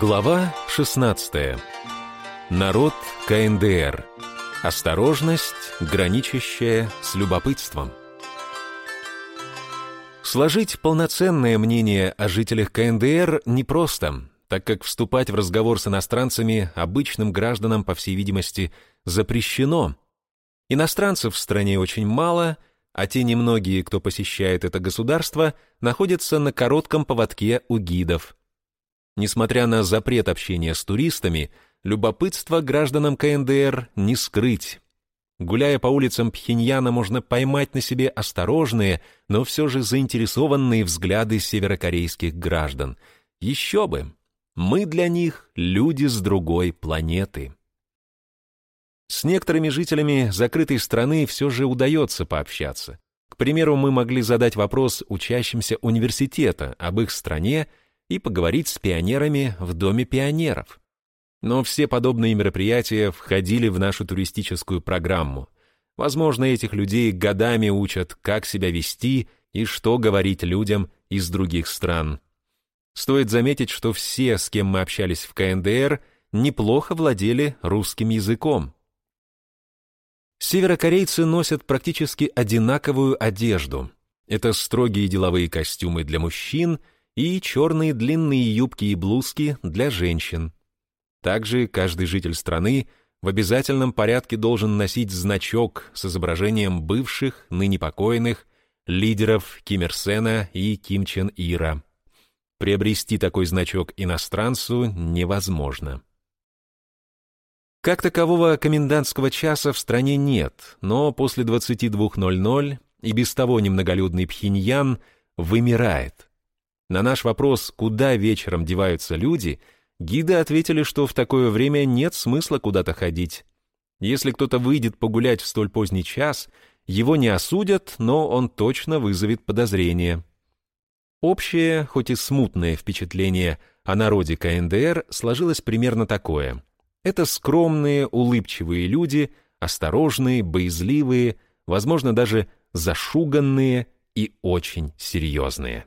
Глава 16. Народ КНДР. Осторожность, граничащая с любопытством. Сложить полноценное мнение о жителях КНДР непросто, так как вступать в разговор с иностранцами обычным гражданам, по всей видимости, запрещено. Иностранцев в стране очень мало, а те немногие, кто посещает это государство, находятся на коротком поводке у гидов – Несмотря на запрет общения с туристами, любопытство гражданам КНДР не скрыть. Гуляя по улицам Пхеньяна, можно поймать на себе осторожные, но все же заинтересованные взгляды северокорейских граждан. Еще бы! Мы для них люди с другой планеты. С некоторыми жителями закрытой страны все же удается пообщаться. К примеру, мы могли задать вопрос учащимся университета об их стране и поговорить с пионерами в Доме пионеров. Но все подобные мероприятия входили в нашу туристическую программу. Возможно, этих людей годами учат, как себя вести и что говорить людям из других стран. Стоит заметить, что все, с кем мы общались в КНДР, неплохо владели русским языком. Северокорейцы носят практически одинаковую одежду. Это строгие деловые костюмы для мужчин – и черные длинные юбки и блузки для женщин. Также каждый житель страны в обязательном порядке должен носить значок с изображением бывших, ныне покойных, лидеров Ким Ир Сена и Ким Чен Ира. Приобрести такой значок иностранцу невозможно. Как такового комендантского часа в стране нет, но после 22.00 и без того немноголюдный Пхеньян вымирает – на наш вопрос, куда вечером деваются люди, гиды ответили, что в такое время нет смысла куда-то ходить. Если кто-то выйдет погулять в столь поздний час, его не осудят, но он точно вызовет подозрение. Общее, хоть и смутное впечатление о народе КНДР сложилось примерно такое. Это скромные, улыбчивые люди, осторожные, боязливые, возможно, даже зашуганные и очень серьезные.